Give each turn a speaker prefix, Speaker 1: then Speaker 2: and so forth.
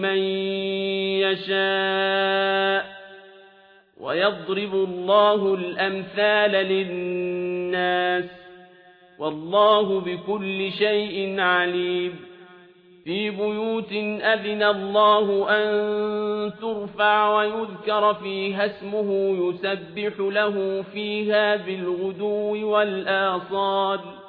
Speaker 1: مَن يَشَاءُ وَيَضْرِبُ اللَّهُ الْأَمْثَالَ لِلنَّاسِ وَاللَّهُ بِكُلِّ شَيْءٍ عَلِيمٌ في بيوت أذن الله أن ترفع ويذكر فيها اسمه يسبح له فيها بالغدو والآصال